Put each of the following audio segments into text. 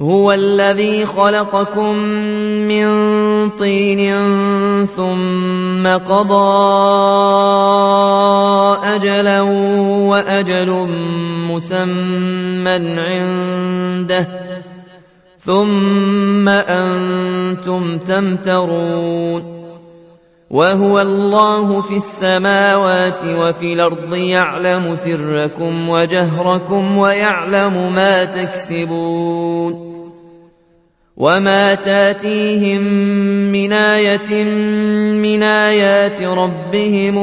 هو الذي خلقكم من طين ثم قضى أجلا وأجل مسمى عنده ثم أنتم تمترون وهو الله في السماوات وفي الأرض يعلم سركم وجهركم ويعلم ما تكسبون وما تاتيهم من إيه من ايات ربهم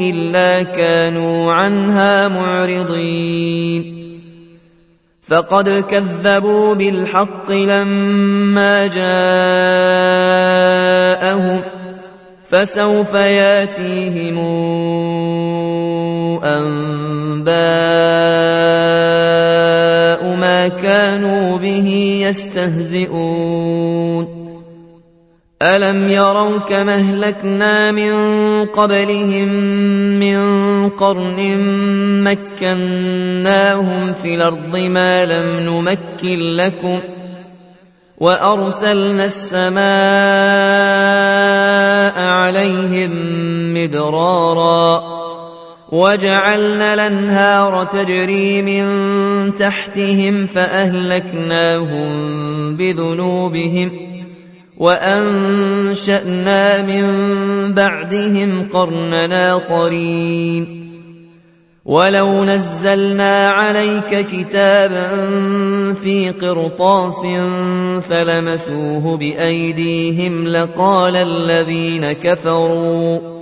الا كانوا عنها معرضين فقد كذبوا بالحق لما جاءهم فسوف ياتيهم انباء كانوا به يستهزئون. الم يروا كما اهلكنا من قبلهم من قرن مكناهم في الأرض ما لم نمكن لكم وارسلنا السماء عليهم مدرارا وجعلنا الأنهار تجري من تحتهم فأهلكناهم بذنوبهم وأنشأنا من بعدهم قرنا آخرين. ولو نزلنا عليك كتابا في قرطاس فلمسوه بأيديهم لقال الذين كفروا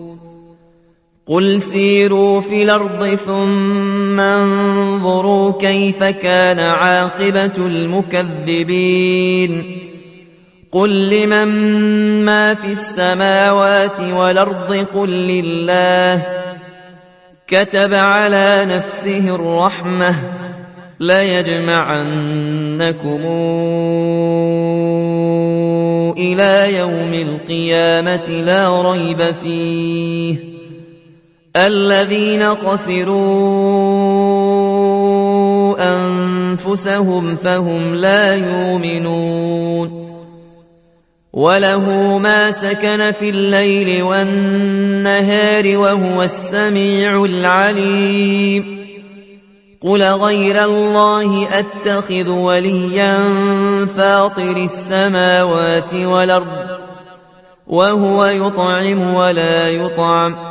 قل سيروا في الأرض ثم انظروا كيف كان عاقبه المكذبين قل لمن ما في السماوات والارض قل لله كتب على نفسه الرحمه ليجمعنكم إلى يوم القيامه لا ريب فيه الذين خسروا أنفسهم فهم لا يؤمنون وله ما سكن في الليل والنهار وهو السميع العليم قل غير الله أتخذ وليا فاطر السماوات والأرض وهو يطعم ولا يطعم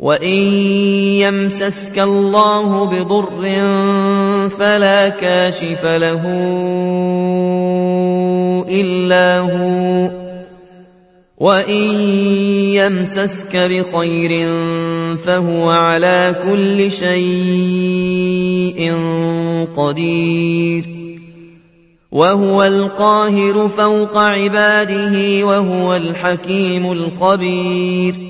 وان يمسسك الله بضر فلا كاشف له الا هو وان يمسسك بخير فهو على كل شيء قدير وهو القاهر فوق عباده وهو الحكيم الخبير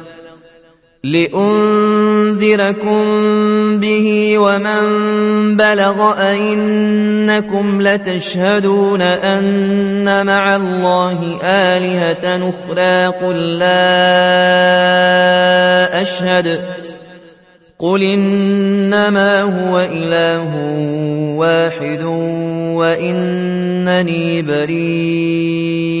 لأنذركم به ومن بلغ أئنكم لتشهدون أن مع الله آلهة أخرى قل لا أشهد قل إنما هو إله واحد وإنني بريء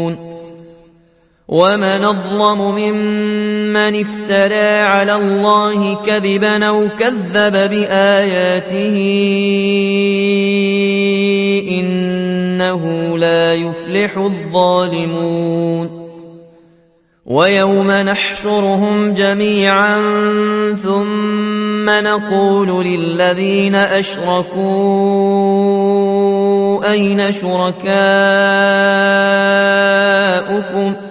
ومن اظلم ممن افترى على الله كذبا أو كذب باياته انه لا يفلح الظالمون ويوم نحشرهم جميعا ثم نقول للذين اشركوا اين شركاؤكم ۖ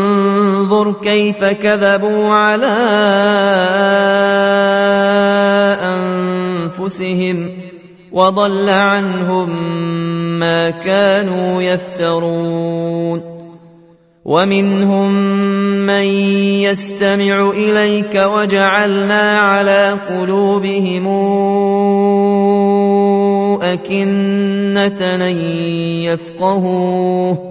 انظر كيف كذبوا على أنفسهم وضل عنهم ما كانوا يفترون. ومنهم من يستمع إليك وجعلنا على قلوبهم أكنة يفقهوه.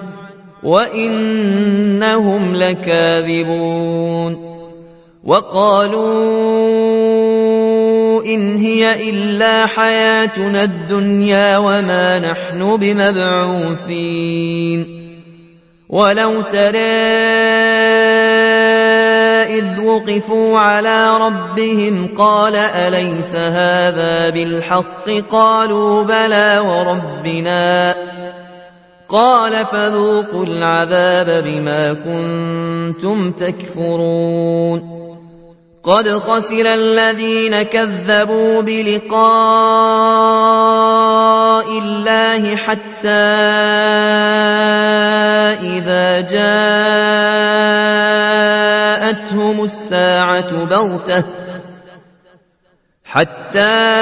وانهم لكاذبون وقالوا ان هي الا حياتنا الدنيا وما نحن بمبعوثين ولو ترى اذ وقفوا على ربهم قال اليس هذا بالحق قالوا بلى وربنا قال فذوقوا العذاب بما كنتم تكفرون. قد خسر الذين كذبوا بلقاء الله حتى جاءتهم الساعة بغتة. حتى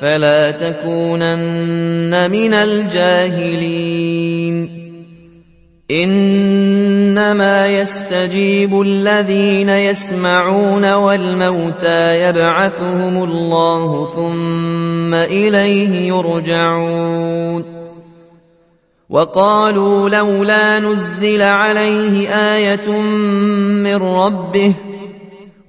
فلا تكونن من الجاهلين. إنما يستجيب الذين يسمعون والموتى يبعثهم الله ثم إليه يرجعون. وقالوا لولا نزل عليه آية من ربه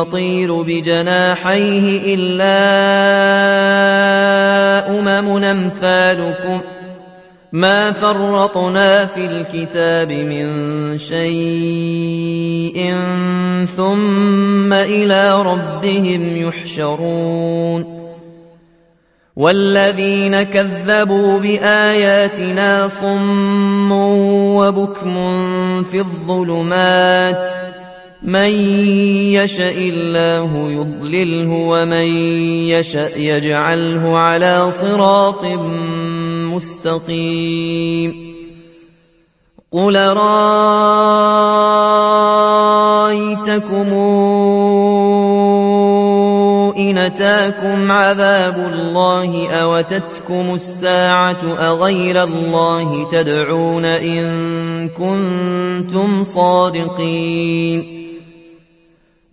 يطير بجناحيه إلا أمم أمثالكم ما فرطنا في الكتاب من شيء ثم إلى ربهم يحشرون والذين كذبوا بآياتنا صم وبكم في الظلمات من يشاء الله يضلله ومن يشاء يجعله على صراط مستقيم. قل رايتكم إن أتاكم عذاب الله أوتتكم الساعة أغير الله تدعون إن كنتم صادقين.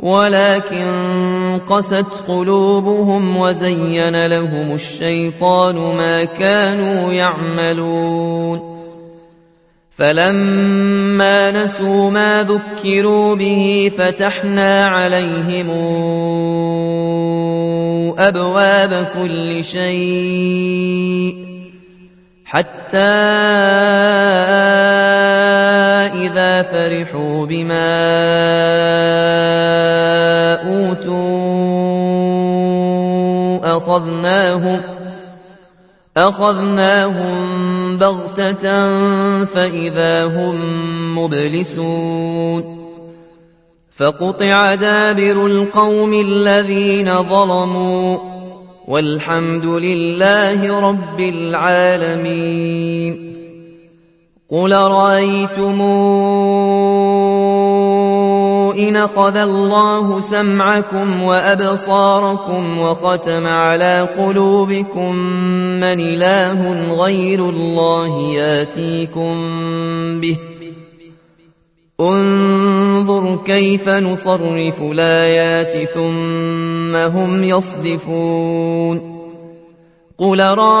ولكن قست قلوبهم وزين لهم الشيطان ما كانوا يعملون. فلما نسوا ما ذكروا به فتحنا عليهم أبواب كل شيء حتى إذا فرحوا بما اوتوا أخذناهم أخذناهم بغتة فإذا هم مبلسون فقطع دابر القوم الذين ظلموا والحمد لله رب العالمين قل رأيتمون إن أخذ الله سمعكم وأبصاركم وختم على قلوبكم من إله غير الله ياتيكم به. انظر كيف نصرف الآيات ثم هم يصدفون. قل رأيتكم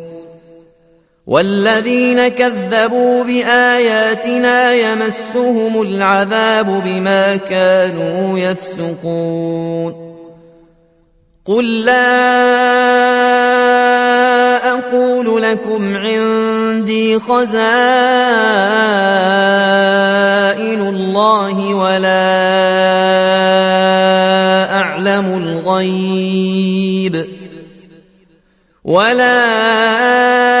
والذين كذبوا بآياتنا يمسهم العذاب بما كانوا يفسقون. قل لا أقول لكم عندي خزائن الله ولا أعلم الغيب ولا أعلم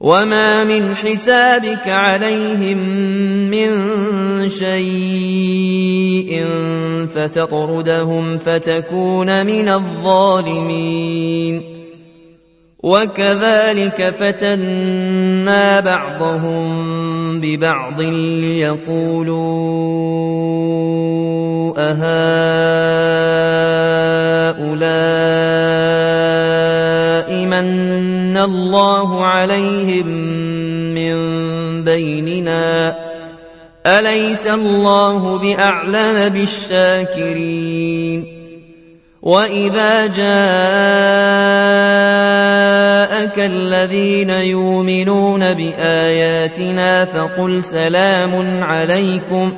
وما من حسابك عليهم من شيء فتطردهم فتكون من الظالمين وكذلك فتنا بعضهم ببعض ليقولوا أهؤلاء من الله عليهم من بيننا أليس الله بأعلم بالشاكرين وإذا جاءك الذين يؤمنون بآياتنا فقل سلام عليكم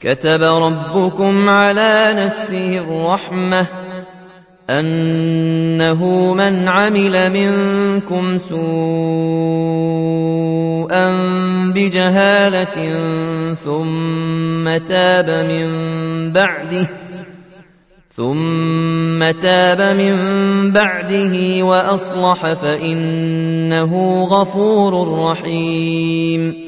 كتب ربكم على نفسه الرحمه أنه من عمل منكم سوءا بجهالة ثم تاب من بعده ثم تاب من بعده وأصلح فإنه غفور رحيم.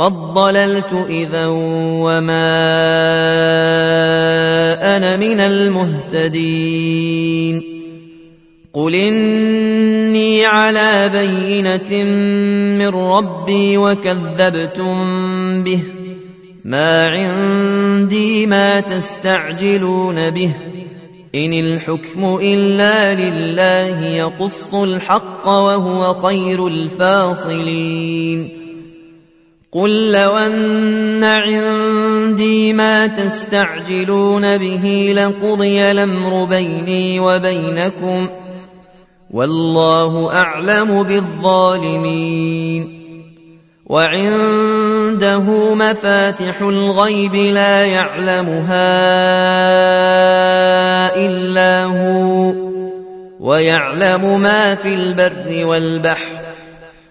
قد ضللت إذا وما أنا من المهتدين. قل إني على بينة من ربي وكذبتم به. ما عندي ما تستعجلون به. إن الحكم إلا لله يقص الحق وهو خير الفاصلين. قل لو أن عندي ما تستعجلون به لقضي الأمر بيني وبينكم ۖ والله اعلم بالظالمين. وعنده مفاتح الغيب لا يعلمها الا هو ويعلم ما في البر والبحر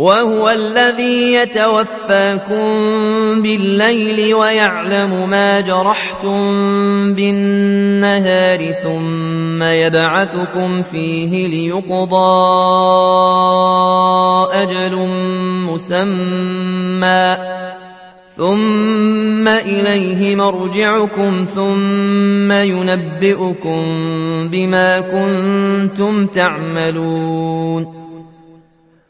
وهو الذي يتوفاكم بالليل ويعلم ما جرحتم بالنهار ثم يبعثكم فيه ليقضى أجل مسمى. ثم إليه مرجعكم ثم ينبئكم بما كنتم تعملون.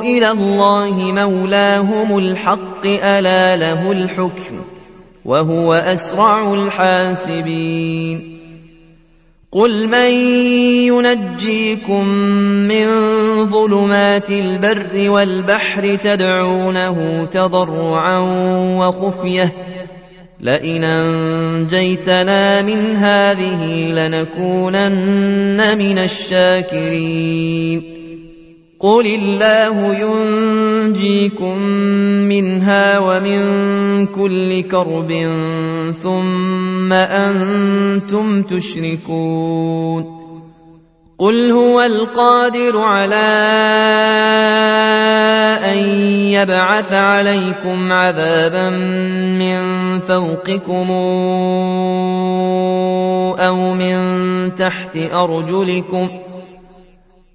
إلى الله مولاهم الحق ألا له الحكم وهو أسرع الحاسبين. قل من ينجيكم من ظلمات البر والبحر تدعونه تضرعا وخفية. لئن أنجيتنا من هذه لنكونن من الشاكرين. قل الله ينجيكم منها ومن كل كرب ثم أنتم تشركون قل هو القادر على ان يبعث عليكم عذابا من فوقكم أو من تحت ارجلكم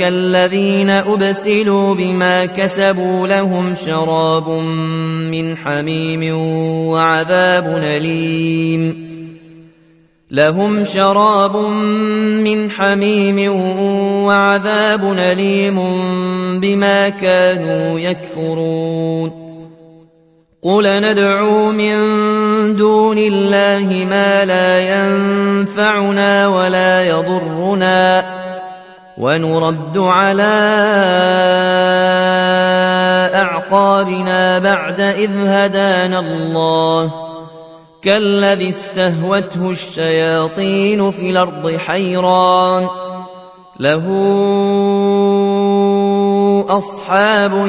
الذين أبسلوا بما كسبوا لهم شراب من حميم وعذاب أليم. لهم شراب من حميم وعذاب أليم بما كانوا يكفرون. قل ندعو من دون الله ما لا ينفعنا ولا يضرنا. ونرد على أعقابنا بعد إذ هدانا الله. كالذي استهوته الشياطين في الأرض حيران. له أصحاب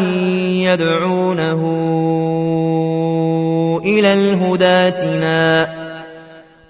يدعونه إلى الهداتنا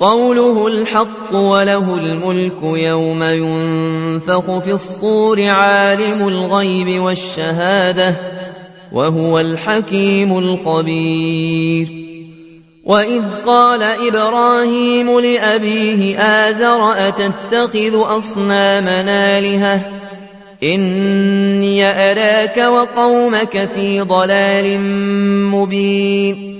قوله الحق وله الملك يوم ينفخ في الصور عالم الغيب والشهادة وهو الحكيم الخبير. وإذ قال إبراهيم لأبيه آزر أتتخذ أصنامنا آلهةً إني أراك وقومك في ضلال مبين.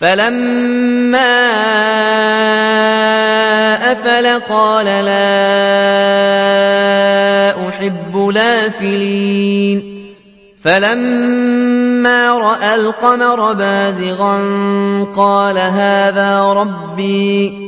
فلما أفل قال لا أحب لافلين فلما رأى القمر بازغا قال هذا ربي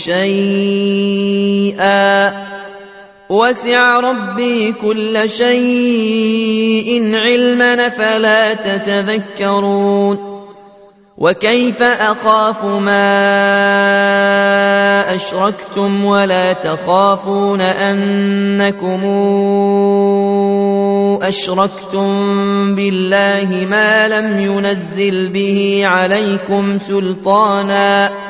شيئا. وسع ربي كل شيء علما فلا تتذكرون. وكيف أخاف ما أشركتم ولا تخافون أنكم أشركتم بالله ما لم ينزل به عليكم سلطانا.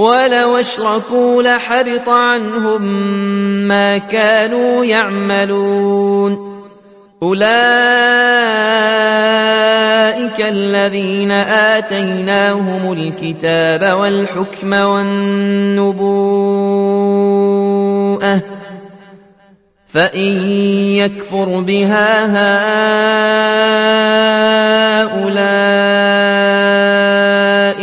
ولو أشركوا لحبط عنهم ما كانوا يعملون. أولئك الذين آتيناهم الكتاب والحكم والنبوءة فإن يكفر بها هؤلاء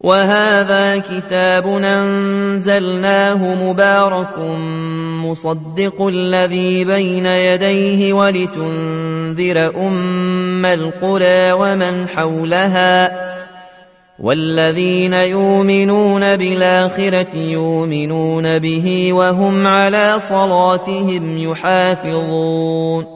وهذا كتاب أنزلناه مبارك مصدق الذي بين يديه ولتنذر أم القرى ومن حولها والذين يؤمنون بالآخرة يؤمنون به وهم على صلاتهم يحافظون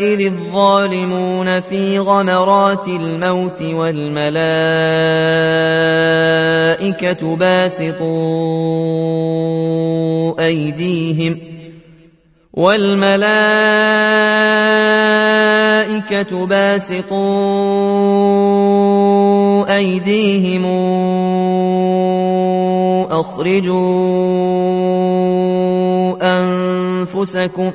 إذ الظالمون في غمرات الموت والملائكة باسطوا أيديهم والملائكة باسطوا أيديهم أخرجوا أنفسكم ۖ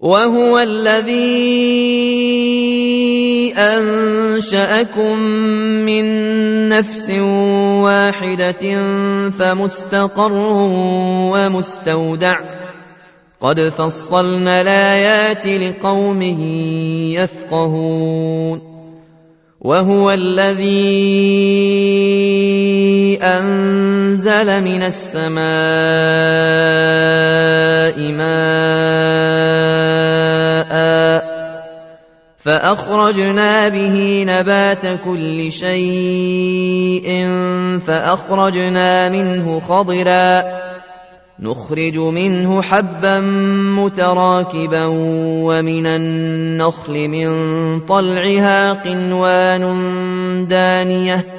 وهو الذي أنشأكم من نفس واحدة فمستقر ومستودع. قد فصلنا الآيات لقوم يفقهون. وهو الذي أنزل من السماء ماء فأخرجنا به نبات كل شيء فأخرجنا منه خضرا نخرج منه حبا متراكبا ومن النخل من طلعها قنوان دانية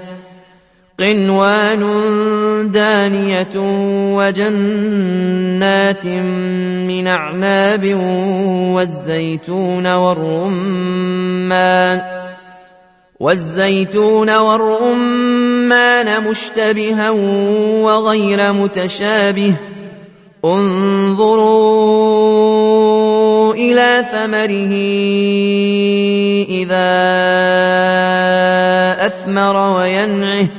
قنوان دانية وجنات من أعناب والزيتون والرمان والزيتون والرمان مشتبها وغير متشابه انظروا إلى ثمره إذا أثمر وينعه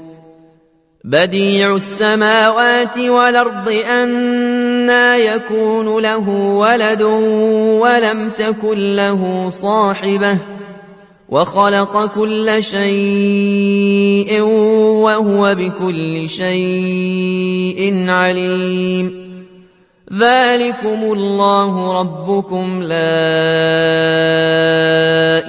بديع السماوات والأرض انى يكون له ولد ولم تكن له صاحبة وخلق كل شيء وهو بكل شيء عليم. ذلكم الله ربكم لا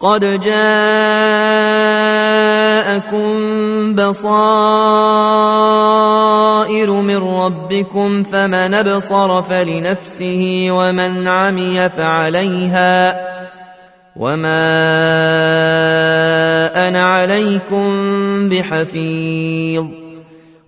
قد جاءكم بصائر من ربكم فمن ابصر فلنفسه ومن عمي فعليها وما أنا عليكم بحفيظ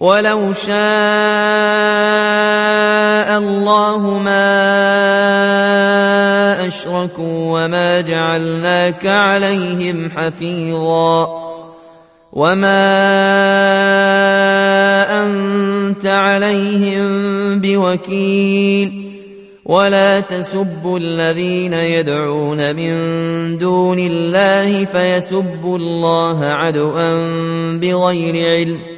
ولو شاء الله ما أشركوا وما جعلناك عليهم حفيظا وما أنت عليهم بوكيل ولا تسبوا الذين يدعون من دون الله فيسبوا الله عدوا بغير علم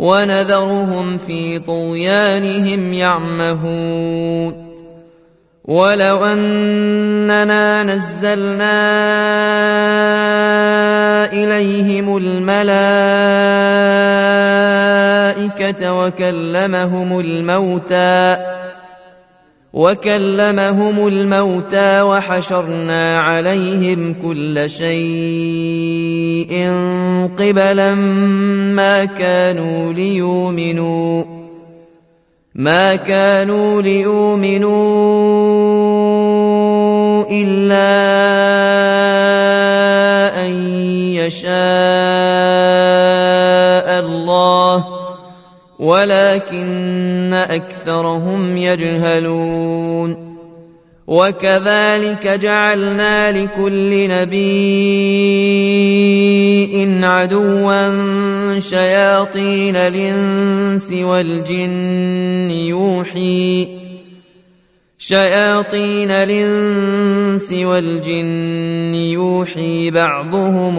ونذرهم في طغيانهم يعمهون. ولو أننا نزلنا إليهم الملائكة وكلمهم الموتى وكلمهم الموتى وحشرنا عليهم كل شيء قبلا ما كانوا ليؤمنوا ما كانوا ليؤمنوا إلا ولكن أكثرهم يجهلون. وكذلك جعلنا لكل نبي عدوا شياطين الإنس والجن يوحي شياطين الإنس والجن يوحي بعضهم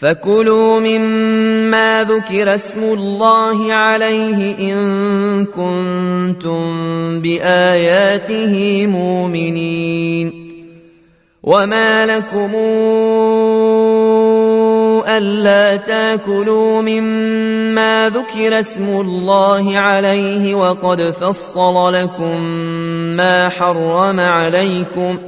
فكلوا مما ذكر اسم الله عليه إن كنتم بآياته مؤمنين وما لكم ألا تاكلوا مما ذكر اسم الله عليه وقد فصل لكم ما حرم عليكم ۖ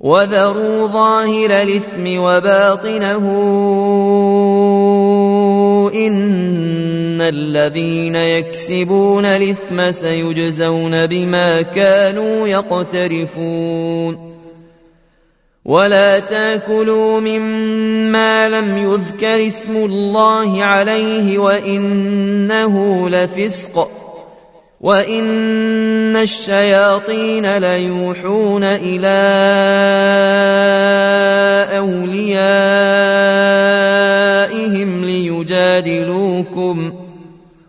وذروا ظاهر الإثم وباطنه إن الذين يكسبون الإثم سيجزون بما كانوا يقترفون ولا تأكلوا مما لم يذكر اسم الله عليه وإنه لفسق وان الشياطين ليوحون إلى اوليائهم ليجادلوكم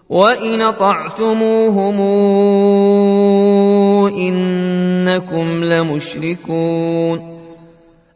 وان طعتموهم انكم لمشركون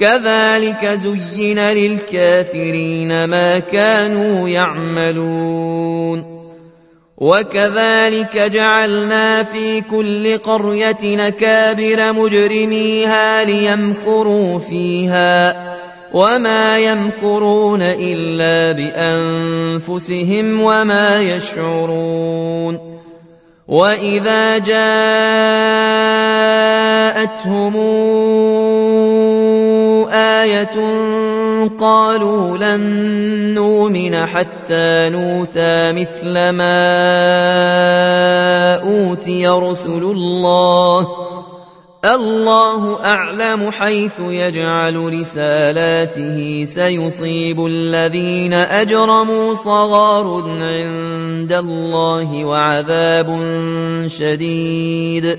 كذلك زين للكافرين ما كانوا يعملون. وكذلك جعلنا في كل قرية نكابر مجرميها ليمكروا فيها وما يمكرون إلا بأنفسهم وما يشعرون. وإذا جاءتهم آية قالوا لن نؤمن حتى نوتى مثل ما أوتي رسل الله. الله أعلم حيث يجعل رسالاته سيصيب الذين أجرموا صغار عند الله وعذاب شديد.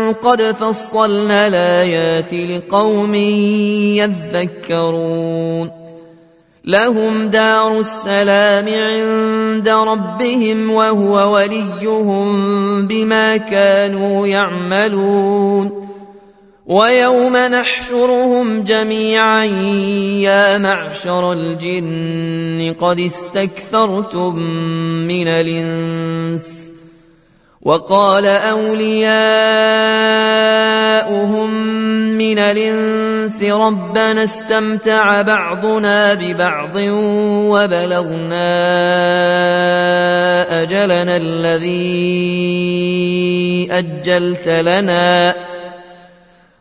قد فصلنا الآيات لقوم يذكرون. لهم دار السلام عند ربهم وهو وليهم بما كانوا يعملون. ويوم نحشرهم جميعا يا معشر الجن قد استكثرتم من الإنس. وقال أولياؤهم من الإنس ربنا استمتع بعضنا ببعض وبلغنا أجلنا الذي أجلت لنا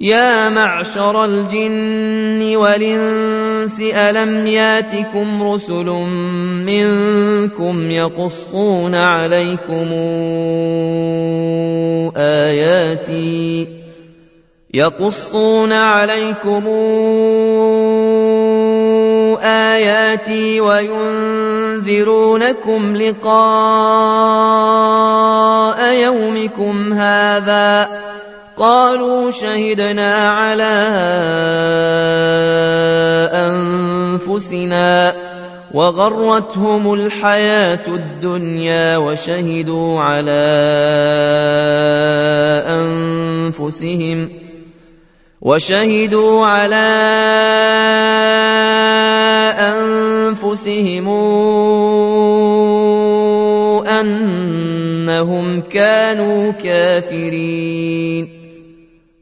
يا معشر الجن والإنس ألم ياتكم رسل منكم يقصون عليكم آياتي؟ يقصون عليكم آياتي وينذرونكم لقاء يومكم هذا قالوا شهدنا على أنفسنا وغرتهم الحياة الدنيا وشهدوا على أنفسهم وشهدوا على أنفسهم أنهم كانوا كافرين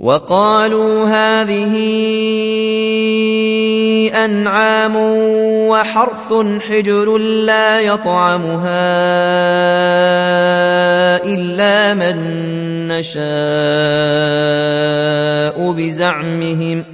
وقالوا هذه أنعام وحرث حجر لا يطعمها إلا من نشاء بزعمهم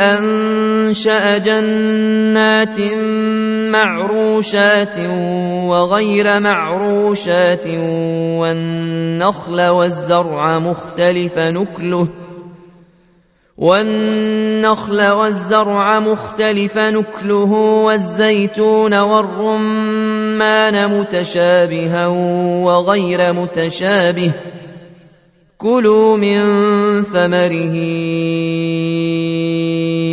أنشأ جنات معروشات وغير معروشات والنخل والزرع مختلف نكله والنخل والزرع مختلف نكله والزيتون والرمان متشابها وغير متشابه كلوا من ثمره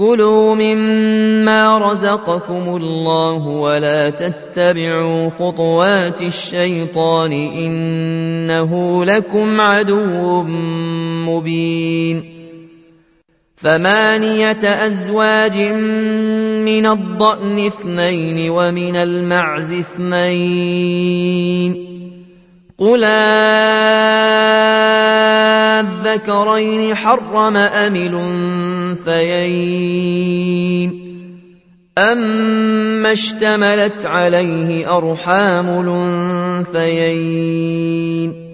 كلوا مما رزقكم الله ولا تتبعوا خطوات الشيطان انه لكم عدو مبين. ثمانيه ازواج من الضان اثنين ومن المعز اثنين. قل الذكرين حرم أم الأنثيين أما اشتملت عليه أرحام الأنثيين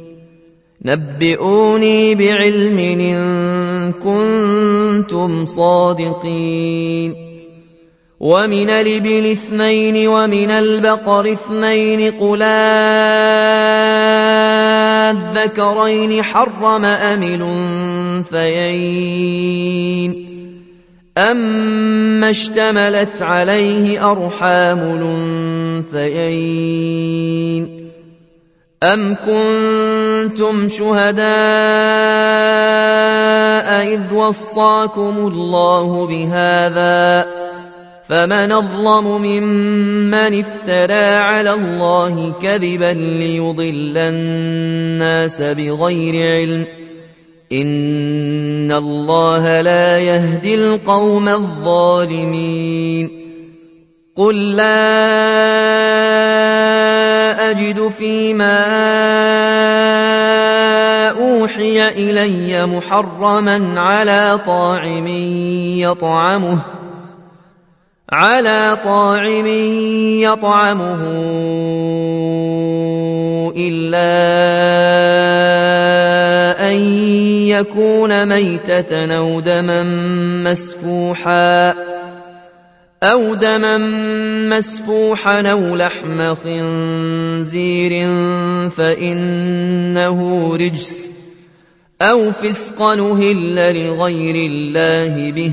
نبئوني بعلم إن كنتم صادقين ومن الإبل اثنين ومن البقر اثنين قلان الذكرين حرم أم الأنثيين أما اشتملت عليه أرحام الأنثيين أم كنتم شهداء إذ وصاكم الله بهذا فمن أظلم ممن افترى على الله كذبا ليضل الناس بغير علم. إن الله لا يهدي القوم الظالمين. قل لا أجد فيما أوحي إلي محرما على طاعم يطعمه على طاعم يطعمه إلا أن يكون ميتة أو دما مسفوحا أو دما مسفوحا أو لحم خنزير فإنه رجس أو فسقا نهل لغير الله به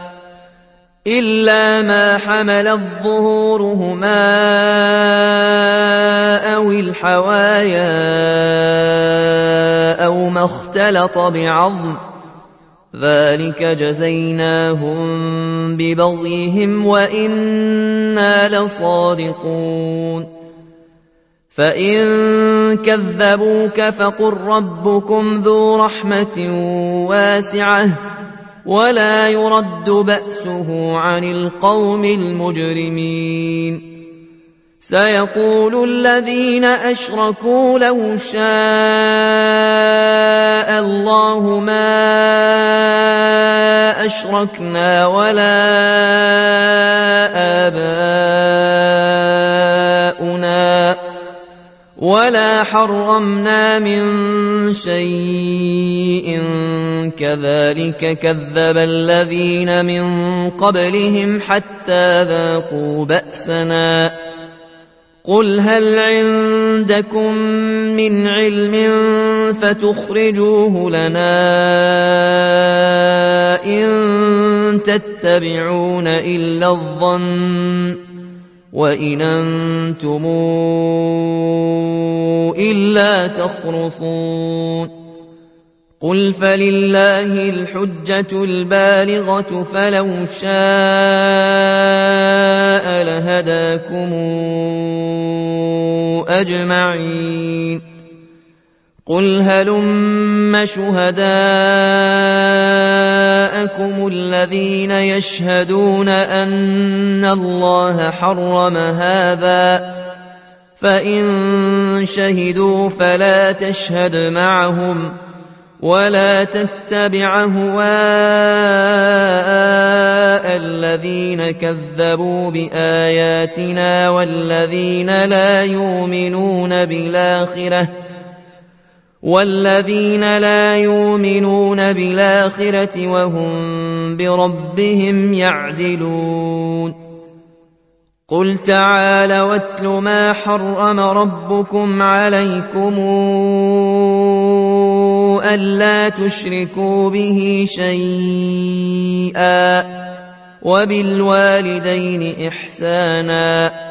إلا ما حملت ظهورهما أو الحوايا أو ما اختلط بعظم. ذلك جزيناهم ببغيهم وإنا لصادقون. فإن كذبوك فقل ربكم ذو رحمة واسعة. ولا يرد بأسه عن القوم المجرمين. سيقول الذين أشركوا لو شاء الله ما أشركنا ولا آباؤنا ولا حرمنا من شيء كذلك كذب الذين من قبلهم حتى ذاقوا بأسنا قل هل عندكم من علم فتخرجوه لنا إن تتبعون إلا الظن وإن أنتم إلا تخرصون قل فلله الحجة البالغة فلو شاء لهداكم أجمعين قل هلم شهداءكم الذين يشهدون أن الله حرم هذا فإن شهدوا فلا تشهد معهم ۖ ولا تتبع هواء الذين كذبوا باياتنا والذين لا يؤمنون بالاخره والذين لا يؤمنون بالآخرة وهم بربهم يعدلون. قل تعالى واتل ما حرم ربكم عليكم ألا تشركوا به شيئا وبالوالدين إحسانا.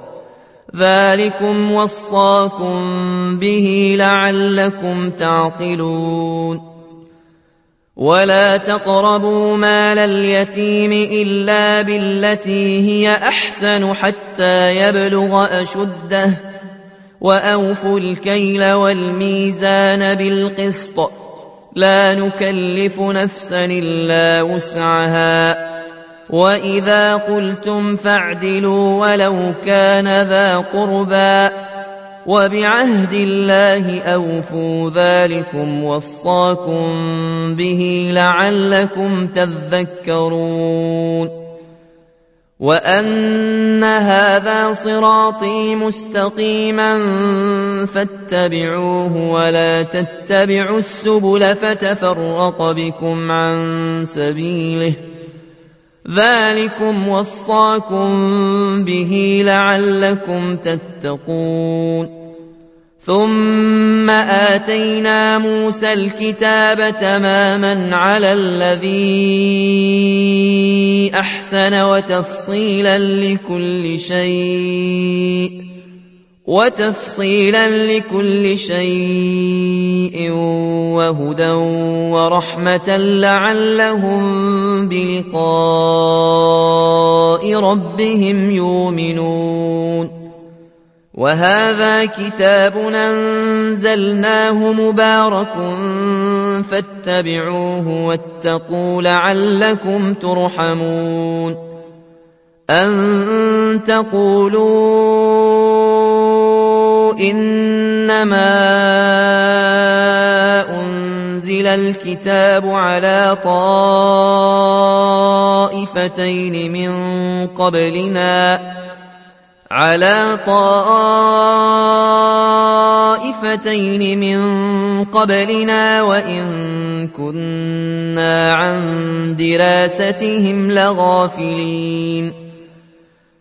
ذلكم وصاكم به لعلكم تعقلون ولا تقربوا مال اليتيم الا بالتي هي احسن حتى يبلغ اشده واوفوا الكيل والميزان بالقسط لا نكلف نفسا الا وسعها واذا قلتم فاعدلوا ولو كان ذا قربى وبعهد الله اوفوا ذلكم وصاكم به لعلكم تذكرون وان هذا صراطي مستقيما فاتبعوه ولا تتبعوا السبل فتفرق بكم عن سبيله ذلكم وصاكم به لعلكم تتقون. ثم آتينا موسى الكتاب تماما على الذي أحسن وتفصيلا لكل شيء. وتفصيلا لكل شيء وهدى ورحمة لعلهم بلقاء ربهم يؤمنون. وهذا كتاب أنزلناه مبارك فاتبعوه واتقوا لعلكم ترحمون. أن تقولوا إنما أنزل الكتاب على طائفتين من قبلنا على طائفتين من قبلنا وإن كنا عن دراستهم لغافلين.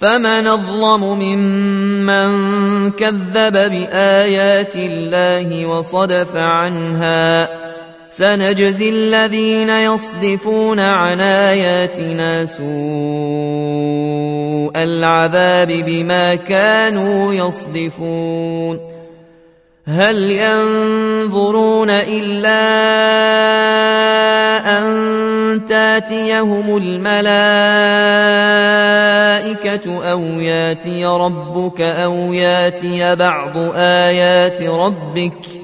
فمن اظلم ممن كذب بآيات الله وصدف عنها سنجزي الذين يصدفون عن آياتنا سوء العذاب بما كانوا يصدفون هل ينظرون إلا أن تاتيهم الملائكة أو ياتي ربك أو ياتي بعض آيات ربك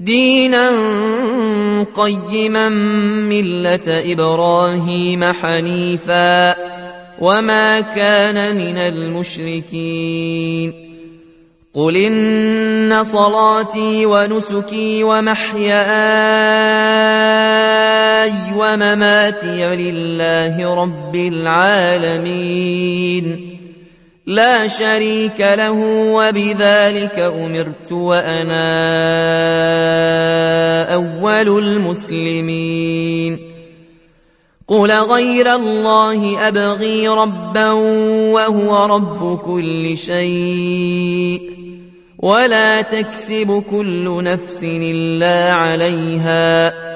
دينا قيما ملة إبراهيم حنيفا وما كان من المشركين. قل إن صلاتي ونسكي ومحياي ومماتي لله رب العالمين. لا شريك له وبذلك أمرت وأنا أول المسلمين. قل غير الله أبغي ربا وهو رب كل شيء ولا تكسب كل نفس إلا عليها.